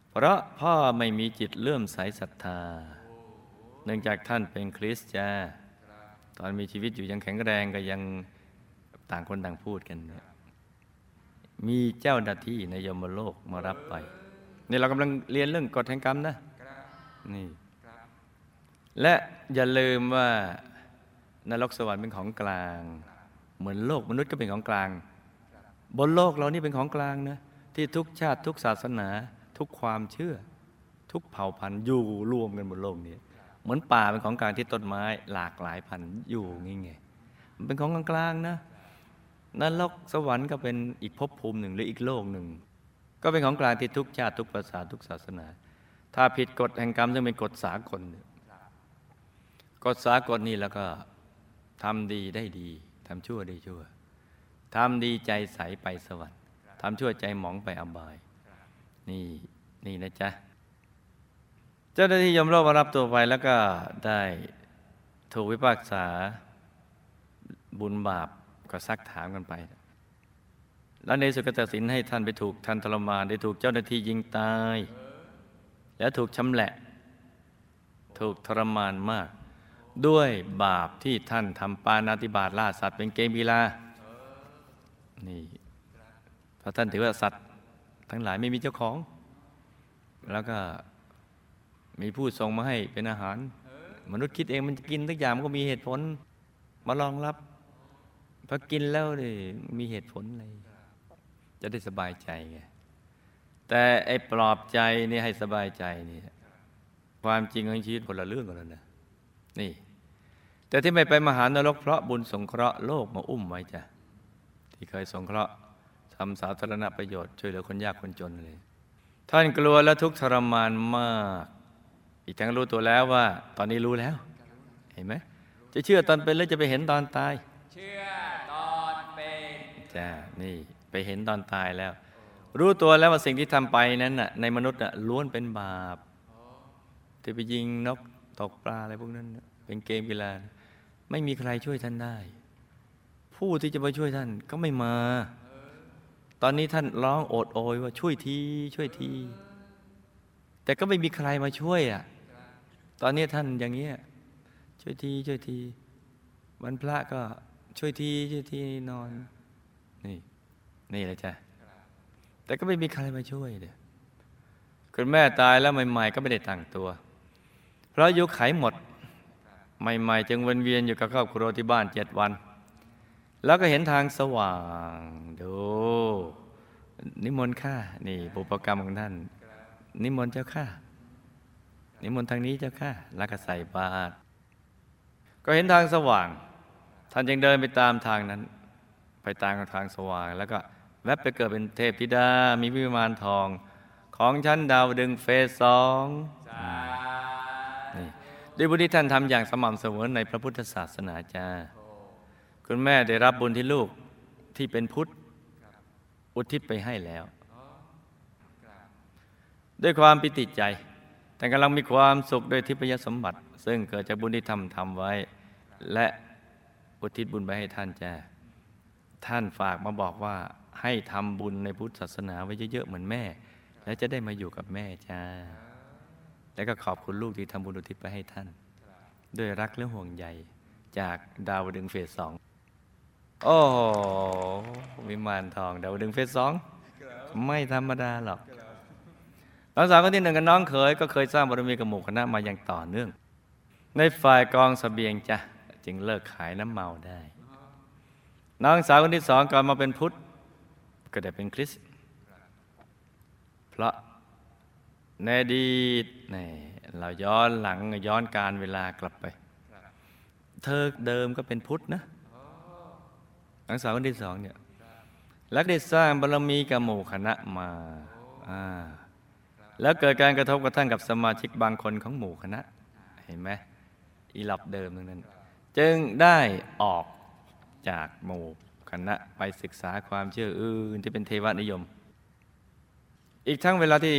S2: เพราะพ่อไม่มีจิตเลื่อมใสศรัทธา เนื่องจากท่านเป็นคริสต์จ้าตอนมีชีวิตอยู่ยังแข็งแรงก็ยังต่างคนต่างพูดกัน มีเจ้าหน้าที่ในยมโลกมารับไป นี่เรากำลังเรียนเรื่องกฎแห่งกรรมนะนี่และอย่าลืมว่านรกสวรรค์เป็นของกลาง เหมือนโลกมนุษย์ก็เป็นของกลาง บนโลกเรานี่เป็นของกลางนะที่ทุกชาติทุกศาสนา ทุกความเชื่อ ทุกเผ่าพันธุ์อยู่รวมกันบนโลกนี้เหมือนป่าเป็นของกลางที่ต้นไม้หลากหลายพันธุ์อยู่งี้ไงมันเป็นของกลางๆนะนรกสวรรค์ก็เป็นอีกภพภูมิหนึ่งหรืออีกโลกหนึ่ง ก็เป็นของกลางที่ทุกชาติทุกภาษาทุกศาสนา ถ้าผิดกฎแห่งกรรมซึ่งเป็นกฎสากลกฎสากลนี่แล้วก็ทำดีได้ดีทำชั่วได้ชั่วทำดีใจใสไปสวรรค์ทำชั่วใจหมองไปอบาย นี่นี่นะจ๊ะ เจ้าหน้าที่ยมโลกมารับตัวไปแล้วก็ได้ถูกวิพากษาบุญบาปก็ซักถามกันไป แล้วในสุกตัดสินให้ท่านไปถูกท่านทรมานได้ถูกเจ้าหน้าที่ยิงตาย แล้วถูกชำแหละ ถูกทรมานมาก ด้วยบาปที่ท่านทำปานาติบาตล่าสัตว์เป็นเกมกีฬานี่เพราะท่านถือว่าสัตว์ ทั้งหลายไม่มีเจ้าของ แล้วก็มีผู้ส่งมาให้เป็นอาหาร มนุษย์คิดเองมันจะกินทุกอย่างมันก็มีเหตุผล มารองรับพอกินแล้วนี่มีเหตุผลอะไร จะได้สบายใจไงแต่ไอ้ปลอบใจนี่ให้สบายใจนี่ความจริงของชีวิตคนละเรื่องกันแล้วนะนี่ แต่ที่ไม่ไปมหานรกเพราะบุญสงเคราะห์โลกมาอุ้มไว้จ้ะที่เคยสงเคราะห์ทำสาธารณประโยชน์ช่วยเหลือคนยากคนจนเลย ท่านกลัวและทุกข์ทรมานมาก อีกทั้งรู้ตัวแล้วว่า ตอนนี้รู้แล้ว เห็นไหมจะเชื่อตอนเป็นหรือจะไปเห็นตอนตาย
S3: เชื่อตอนเป็น
S2: จ้านี่ ไปเห็นตอนตายแล้ว รู้ตัวแล้วว่าสิ่งที่ทำไปนั้นน่ะในมนุษย์น่ะล้วนเป็นบาปที่ไปยิงนกตกปลาอะไรพวกนั้น เป็นเกมกีฬาไม่มีใครช่วยท่านได้ ผู้ที่จะมาช่วยท่านก็ไม่มา ตอนนี้ท่านร้องโอดโอยว่าช่วยทีช่วยทีแต่ก็ไม่มีใครมาช่วยอะ ตอนนี้ท่านอย่างเงี้ยช่วยทีช่วยที วันพระก็ช่วยทีช่วยทีนอน นี่เลยจ้ะแต่ก็ไม่มีใครมาช่วยเดียคุณแม่ตายแล้วใหม่ๆ ก็ไม่ได้ตั้งตัว เพราะอายุไขหมด ใหม่ๆ จึงวนเวียนอยู่กับครอบครัวที่บ้านเจ็ดวัน แล้วก็เห็นทางสว่างดูนิมนต์ข้านี่บุปกรรมของท่าน นิมนต์เจ้าข้านิมนต์ทางนี้เจ้าข้าแล้วก็ใส่บาตรก็เห็นทางสว่าง ท่านยังเดินไปตามทางนั้น ไปตามทางสว่างแล้วก็ แวบไปเกิดเป็นเทพธิดา มีวิมานทอง ของชั้นดาวดึงเฟสสอง
S3: สา
S2: นี่ด้วยบุญที่ท่านทำอย่างสม่ำเสมอในพระพุทธศาสนาจ้า คุณแม่ได้รับบุญที่ลูกที่เป็นพุทธ อุทิศไปให้แล้ว ด้วยความปิติใจ แต่กำลังมีความสุขโดยทิพยสมบัติ ซึ่งเกิดจากบุญที่ทำทำไว้ และอุทิศบุญไปให้ท่านจ้า ท่านฝากมาบอกว่า ให้ทำบุญในพุทธศาสนาไว้เยอะๆเหมือนแม่ แล้วจะได้มาอยู่กับแม่จ้า แล้วก็ขอบคุณลูกที่ทำบุญอุทิศไปให้ท่าน ด้วยรักและห่วงใยจากดาวดึงเฟสสองโอ้วิมานทองดาวดึงเฟสสองไม่ธรรมดาหรอกน้องสาวคนที่หนึ่งกับน้องเขยก็เคยสร้างบารมีกับหมู่คณะมาอย่างต่อเนื่อง ในฝ่ายกองสเสบียงจ้ะจึงเลิกขายน้ำเมาได้ น้องสาวคนที่สองก่อนมาเป็นพุทธ ก็ได้เป็นคริสเพราะในอดีตนี่เราย้อนหลังย้อนการเวลากลับไป เธอเดิมก็เป็นพุทธนะน้องสาวคนที่สองเนี่ยและได้สร้างบารมีกับหมู่คณะมาอ่าแล้วเกิดการกระทบกระทั่งกับสมาชิกบางคนของหมู่คณะ เห็นไหมอีหลับเดิมตรงนั้น จึงได้ออกจากหมู่ คณะไปศึกษาความเชื่ออื่นที่เป็นเทวนิยม อีกทั้งเวลาที่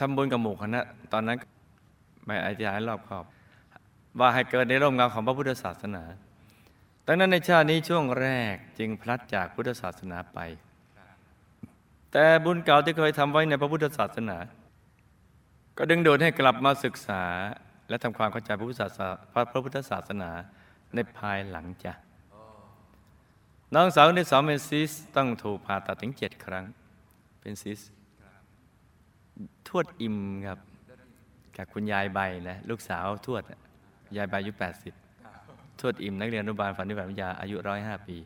S2: ทำบุญกับหมู่คณะ ตอนนั้นไม่อธิษฐานรอบครอบ ว่าให้เกิดในร่มเงาของพระพุทธศาสนาดังนั้นในชาตินี้ช่วงแรกจึงพลัดจากพุทธศาสนาไป แต่บุญเก่าที่เคยทำไว้ในพระพุทธศาสนา ก็ดึงดูดให้กลับมาศึกษา และทำความเข้าใจพระพุทธศาสนาพระพุทธศาสนาในภายหลังจ้ะ น้องสาวคนที่สองเป็นซิสต้องถูกผ่าตัดถึงเจ็ดครั้ง เป็นซิสทวดอิมครับกับคุณยายใบนะลูกสาวทวดยายใบอายุ 80 ทวดอิมนักเรียนอนุบาลฝันนิบัติวิทยาอายุร้อยห้าปี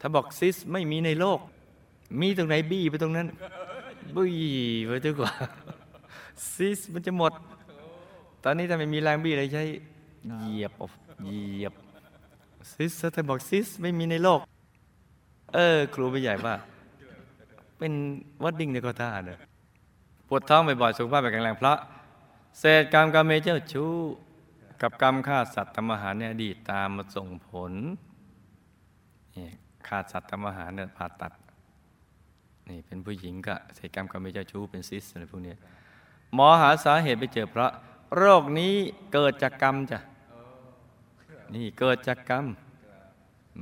S2: ถ้าบอกซิสไม่มีในโลก มีตรงไหนบี้ไปตรงนั้นบี้ไปดีกว่าซิสมันจะหมด ตอนนี้ถ้าไม่มีแรงบี้เลยใช้เหยียบเอาเหยียบซิสถ้าบอกซิสไม่มีในโลก เออ ครูไปใหญ่ว่า เป็นวัดดิ้งในโคตาเนอะปวดท้องบ่อยๆสุขภาพไม่แข็งแรงเพราะเศษกรรมกรรมเมเจ้าชู้กับกรรมฆ่าสัตว์ทำอาหารในอดีตตามมาส่งผลนี่ฆ่าสัตว์ทำอาหารเนี่ยผ่าตัดนี่เป็นผู้หญิงก็เศษกรรมกับมีเจ้าชู้เป็นซิสอะไรพวกนี้หมอหาสาเหตุไปเจอเพราะ โรคนี้เกิดจากกรรมจ้ะนี่เกิดจากกรรม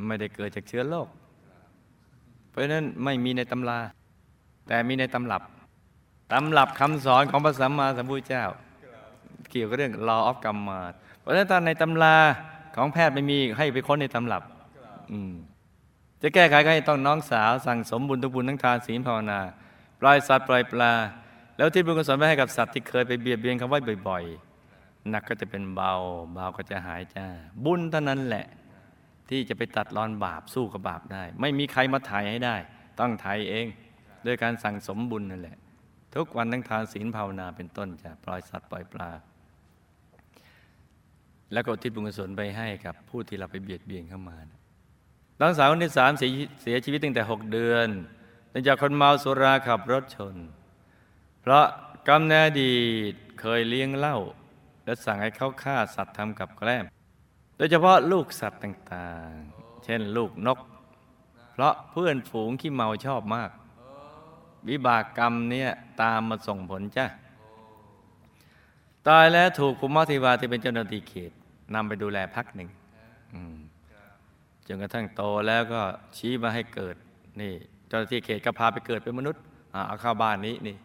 S2: ไม่ได้เกิดจากเชื้อโรค เพราะนั้นไม่มีในตำรา แต่มีในตำรับตำรับคำสอนของพระสัมมาสัมพุทธเจ้า เกี่ยวกับเรื่อง law of กรรมมาเพราะฉะนั้นถ้าในตำราของแพทย์ไม่มีให้ไปค้นในตำรับจะแก้ไขก็ให้ต้องน้องสาวสั่งสมบุญทุกบุญทั้งทานศีลภาวนา ปล่อยสัตว์ปล่อยปลา แล้วที่บุญกุศลไปให้กับสัตว์ที่เคยไปเบียดเบียนเขาไว้บ่อย ๆหนักก็จะเป็นเบา เบาก็จะหายจ้า บุญเท่านั้นแหละ ที่จะไปตัดรอนบาปสู้กับบาปได้ ไม่มีใครมาถ่ายให้ได้ ต้องถ่ายเองด้วยการสั่งสมบุญนั่นแหละ ทุกวันทั้งทานศีลภาวนาเป็นต้นจะปล่อยสัตว์ปล่อยปลา แล้วก็ทิศบุญกุศลไปให้กับผู้ที่เราไปเบียดเบียนเข้ามาน้องสาวคนที่สามเสียชีวิตตั้งแต่หกเดือนเนื่องจากคนเมาสุราขับรถชน เพราะกรรมในอดีตเคยเลี้ยงเหล้าและสั่งให้เขาฆ่าสัตว์ทำกับแกล้ม ยเฉพาะลูกสัตว์ต่าง ๆ เช่นลูกนก เพราะเพื่อนฝูงที่เมาชอบมาก วิบากกรรมเนี่ยตามมาส่งผลจ้ะ ตายแล้วถูกภูมิธิวาที่เป็นเจ้าหน้าที่เขตนำไปดูแลพักหนึ่งจนกระทั่งโตแล้วก็ชี้มาให้เกิด นี่เจ้าหน้าที่เขตก็พาไปเกิดเป็นมนุษย์เอาเข้าบ้านนี้นี่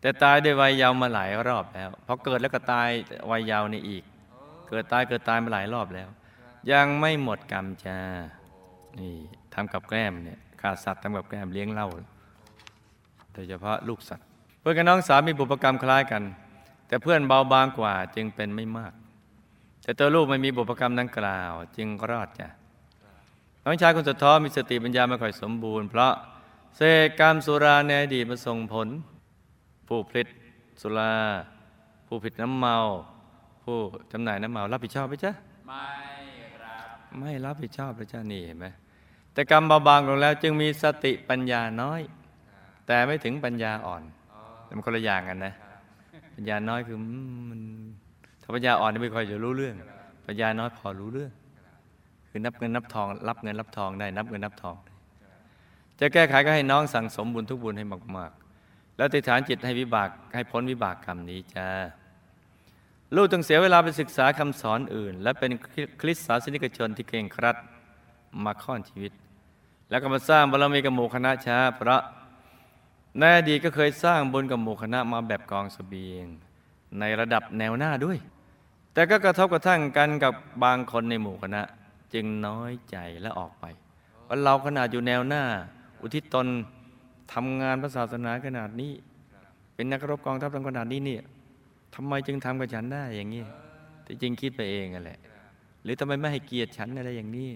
S2: แต่ตายด้วยวัยเยาว์มาหลายรอบแล้วพอเกิดแล้วก็ตายวัยเยาว์นี่อีก เกิดตายเกิดตายมาหลายรอบแล้ว ยังไม่หมดกรรมจ้านี่ทำกับแกล้มเนี่ยฆ่าสัตว์ทำกับแกล้มเลี้ยงเหล้าโดยเฉพาะลูกสัตว์เพื่อนกับน้องสาวมีบุพกรรมคล้ายกัน แต่เพื่อนเบาบางกว่าจึงเป็นไม่มาก แต่ตัวลูกไม่มีบุพกรรมดังกล่าว จึงรอดจ้ะน้องชายคนสุดท้องมีสติปัญญาไม่ค่อยสมบูรณ์ เพราะเศษกรรมสุราในอดีตมาส่งผล ผู้ผลิตสุรา ผู้ผลิตน้ำเมา ผู้จำหน่ายน้ำเมารับผิดชอบไหมจ๊ะ
S3: ไม่รับ
S2: ไม่รับผิดชอบเลยจ้านี่เห็นไหมแต่กรรมเบาบางลงแล้ว จึงมีสติปัญญาน้อย แต่ไม่ถึงปัญญาอ่อนเป็นคนละอย่างกันนะ ปัญญาน้อยคืออืมมันถ้าปัญญาอ่อนนี่ไม่ค่อยจะรู้เรื่อง ปัญญาน้อยพอรู้เรื่อง คือนับเงินนับทอง รับเงินรับทองได้ นับเงินนับทองได้จะแก้ไขก็ให้น้องสั่งสมบุญทุกบุญให้มากๆ แล้วติฐานจิตให้วิบากให้พ้นวิบากกรรมนี้จ้า ลูกต้องเสียเวลาไปศึกษาคำสอนอื่น และเป็นคริสตศาสนิกชนที่เก่งครัดมาค่อนชีวิต แล้วก็มาสร้างบารมีกับหมู่คณะช้าเพราะในอดีตก็เคยสร้างบุญกับหมู่คณะมาแบบกองสเสบียง ในระดับแนวหน้าด้วย แต่ก็กระทบกระทั่งกันกับบางคนในหมู่คณะ จึงน้อยใจและออกไปว่าเราขนาดอยู่แนวหน้า อุทิศตนทำงานพระศาสนาขนาดนี้ เป็นนักรบกองทัพขนาดนี้เนี่ย ทำไมจึงทำกับฉันได้อย่างนี้ที่จริงคิดไปเองแหละ หรือทำไมไม่ให้เกียรติฉันอะไรอย่างนี้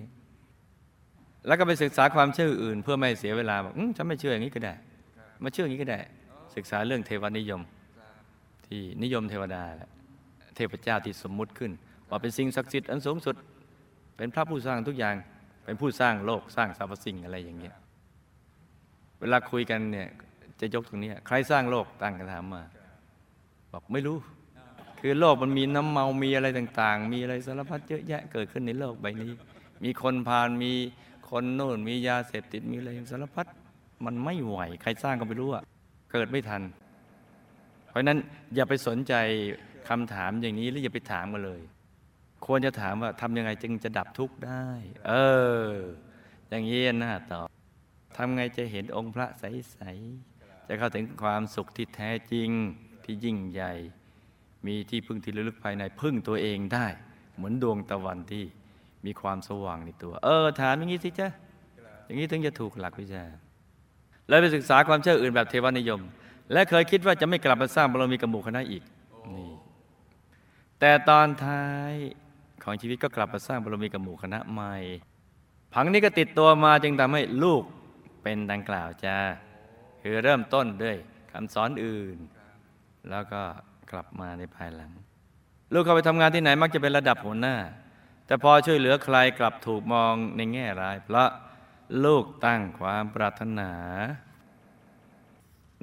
S2: แล้วก็ไปศึกษาความเชื่ออื่น เพื่อไม่เสียเวลาบอกอืมฉันไม่เชื่ออย่างนี้ก็ได้ มาเชื่ออย่างนี้ก็ได้ ศึกษาเรื่องเทวนิยม ที่นิยมเทวดาแหละเทพเจ้าที่สมมุติขึ้น ว่าเป็นสิ่งศักดิ์สิทธิ์อันสูงสุด เป็นพระผู้สร้างทุกอย่าง เป็นผู้สร้างโลกสร้างสรรพสิ่งอะไรอย่างเงี้ยเวลาคุยกันเนี่ยจะยกตรงนี้ใครสร้างโลกตั้งคำถามมา บอกไม่รู้ คือโลกมันมีน้ำเมามีอะไรต่าง ๆ มีอะไรสารพัดเยอะแยะเกิดขึ้นในโลกใบนี้ มีคนพาลมีคนโน่น มียาเสพติดมีอะไรสารพัดมันไม่ไหวใครสร้างก็ไม่รู้อะเกิดไม่ทัน เพราะนั้นอย่าไปสนใจคำถามอย่างนี้หรืออย่าไปถามกันเลย ควรจะถามว่าทำยังไงจึงจะดับทุกข์ได้ เออ อย่างนี้น่าตอบทำไงจะเห็นองค์พระใส ๆ จะเข้าถึงความสุขที่แท้จริง ที่ยิ่งใหญ่ มีที่พึ่งที่ลึกภายในพึ่งตัวเองได้ เหมือนดวงตะวันที่มีความสว่างในตัว เออ ถามอย่างนี้สิจ๊ะอย่างนี้ถึงจะถูกหลักวิชา แล้วไปศึกษาความเชื่ออื่นแบบเทวนิยม และเคยคิดว่าจะไม่กลับมาสร้างบารมีกับหมู่คณะอีกนี่แต่ตอนท้ายของชีวิตก็กลับมาสร้างบารมีกับหมู่คณะใหม่ ผังนี้ก็ติดตัวมาจึงทำให้ลูกเป็นดังกล่าวจ้าคือเริ่มต้นด้วยคำสอนอื่น แล้วก็กลับมาในภายหลัง ลูกเขาไปทำงานที่ไหนมักจะเป็นระดับหัวหน้า แต่พอช่วยเหลือใครกลับถูกมองในแง่ร้าย เพราะลูกตั้งความปรารถนา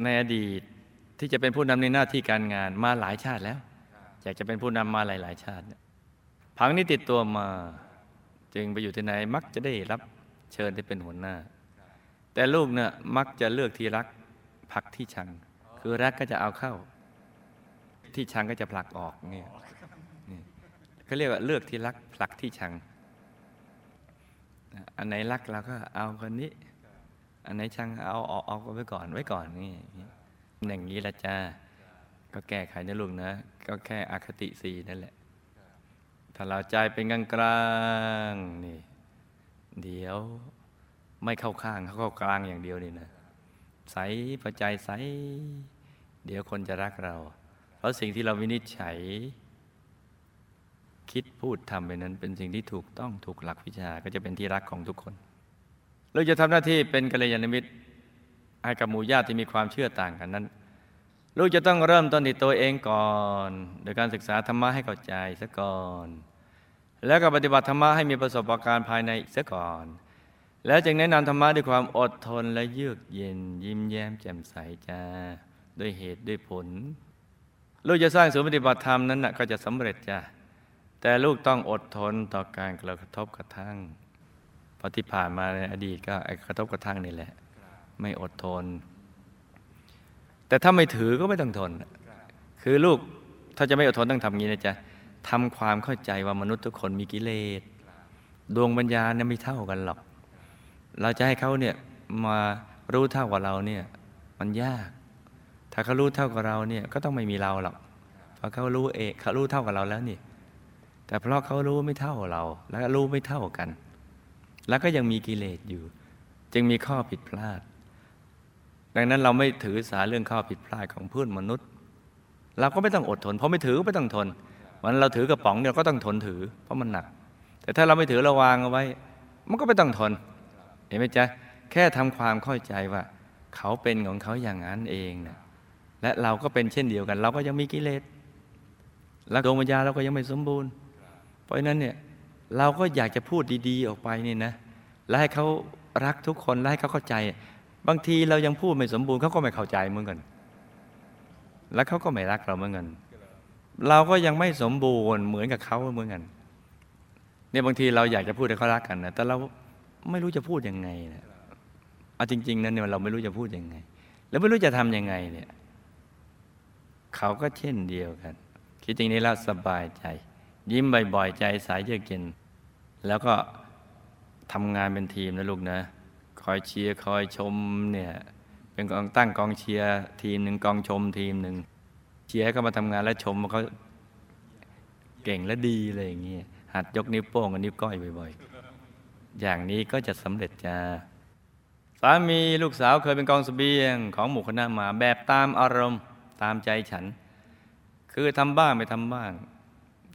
S2: ในอดีตที่จะเป็นผู้นำในหน้าที่การงานมาหลายชาติแล้ว อยากจะเป็นผู้นำมาหลาย ๆ ชาติเนี่ยผังนี้ติดตัวมาจึงไปอยู่ที่ไหนมักจะได้รับเชิญที่เป็นหัวหน้า แต่ลูกเนี่ยมักจะเลือกที่รักผลักที่ชัง คือรักก็จะเอาเข้า ที่ชังก็จะผลักออกเนี่ยเขาเรียกว่าเลือกที่รักผลักที่ชัง อันไหนรักเราก็เอาคนนี้ อันไหนชังเอาออกเอาไว้ก่อนไว้ก่อนนี่อย่างนี้ละจ้าก็แก้ไขนะลูกนะ ก็แค่อคติสีนั่นแหละ ถ้าเราใจเป็นกลางกลางนี่ เดี๋ยวไม่เข้าข้างเขาเข้ากลางอย่างเดียวนี่นะใสประใจใส เดี๋ยวคนจะรักเรา ราะสิ่งที่เราวินิจฉัย คิดพูดทำไปนั้น เป็นสิ่งที่ถูกต้องถูกหลักวิชาก็จะเป็นที่รักของทุกคน เราจะทำหน้าที่เป็นกัลยาณมิตรให้กับหมู่ญาติที่มีความเชื่อต่างกันนั้น ลูกจะต้องเริ่มต้นที่ตัวเองก่อน โดยการศึกษาธรรมะให้เข้าใจซะก่อน แล้วก็ปฏิบัติธรรมะให้มีประสบการณ์ภายในซะก่อน แล้วจึงแนะนำธรรมะด้วยความอดทนและเยือกเย็น ยิ้มแย้มแจ่มใสจ้าด้วยเหตุด้วยผล ลูกจะสร้างศูนย์ปฏิบัติธรรมนั้นนะก็จะสำเร็จจ้าแต่ลูกต้องอดทนต่อการกระทบกระทั่งเพราะที่ผ่านมาในอดีตก็ไอ้กระทบกระทั่งนี่แหละ ไม่อดทน แต่ถ้าไม่ถือก็ไม่ต้องทน คือลูกถ้าจะไม่อดทนต้องทำงี้นะจ๊ะทำความเข้าใจว่ามนุษย์ทุกคนมีกิเลสดวงปัญญาเนี่ยไม่เท่ากันหรอก เราจะให้เขาเนี่ยมารู้เท่ากับเราเนี่ยมันยาก ถ้าเขารู้เท่ากับเราเนี่ยก็ต้องไม่มีเราหรอกเพราะเขารู้เองเขารู้เท่ากับเราแล้วนี่ แต่เพราะเขารู้ไม่เท่าเรา แล้วรู้ไม่เท่ากัน แล้วก็ยังมีกิเลสอยู่ จึงมีข้อผิดพลาด ดังนั้นเราไม่ถือสาเรื่องข้อผิดพลาดของเพื่อนมนุษย์ เราก็ไม่ต้องอดทน เพราะไม่ถือก็ไม่ต้องทนวันเราถือกระป๋องเนี่ยก็ต้องทนถือ เพราะมันหนัก แต่ถ้าเราไม่ถือเราวางเอาไว้ มันก็ไม่ต้องทน เห็นไหมจ๊ะแค่ทำความเข้าใจว่า เขาเป็นของเขาอย่างนั้นเองนะ และเราก็เป็นเช่นเดียวกัน เราก็ยังมีกิเลสแล้วดวงวิญญาณเราก็ยังไม่สมบูรณ์ เพราะฉะนั้นเนี่ยเราก็อยากจะพูดดีๆออกไปนี่นะและให้เขารักทุกคนและให้เขาเข้าใจ บางทีเรายังพูดไม่สมบูรณ์เขาก็ไม่เข้าใจเหมือนกัน แล้วเขาก็ไม่รักเราเหมือนกันเราก็ยังไม่สมบูรณ์เหมือนกับเขาเหมือนกันเนี่ยบางทีเราอยากจะพูดให้เขารักกันนะแต่เราไม่รู้จะพูดยังไงนะเอาจริง ๆ นั้นเนี่ยเราไม่รู้จะพูดยังไง แล้วไม่รู้จะทำยังไงเนี่ย เขาก็เช่นเดียวกัน คิดจริงนี้แล้วสบายใจ ยิ้มบ่อยๆ ใจสายเยือกเย็น แล้วก็ทำงานเป็นทีมนะลูกนะ คอยเชียร์คอยชมเนี่ย เป็นกองตั้งกองเชียร์ทีมหนึ่งกองชมทีมหนึ่งเชียร์ก็มาทำงานแล้วชมเขาเก่งและดีอะไรอย่างเงี้ยหัดยกนิ้วโป้งกับนิ้วก้อยบ่อยๆ อย่างนี้ก็จะสำเร็จจ้าสามีลูกสาวเคยเป็นกองสเสบียงของหมู่คณะมาแบบตามอารมณ์ ตามใจฉัน คือทำบ้างไม่ทำบ้าง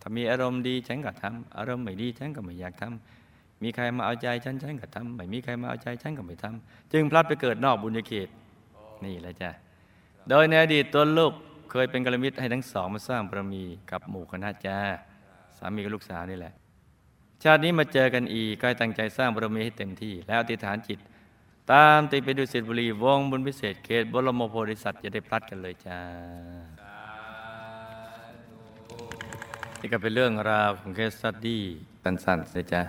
S2: ถ้ามีอารมณ์ดีฉันก็ทำอารมณ์ไม่ดีฉันก็ไม่อยากทำมีใครมาเอาใจฉันฉันก็ทำไม่มีใครมาเอาใจฉันก็ไม่ทำจึงพลัดไปเกิดนอกบุญญาเขตนี่แหละจ้ะโดยในอดีตตัวลูกเคยเป็นกลมิตรให้ทั้งสองมาสร้างบารมีกับหมู่คณะจ้าสามีกับลูกสาวนี่แหละ ชาตินี้มาเจอกันอีกก็ตั้งใจสร้างบารมีให้เต็มที่ แล้วอธิษฐานจิต ตามติดไปดูสิทธิบุรีวงบุญพิเศษเขตบรมโพธิสัตว์จะได้พลัดกันเลยจ้านี่ก็เป็นเรื่องราวของเคสสตัดดี้สั้นๆเลยจ้า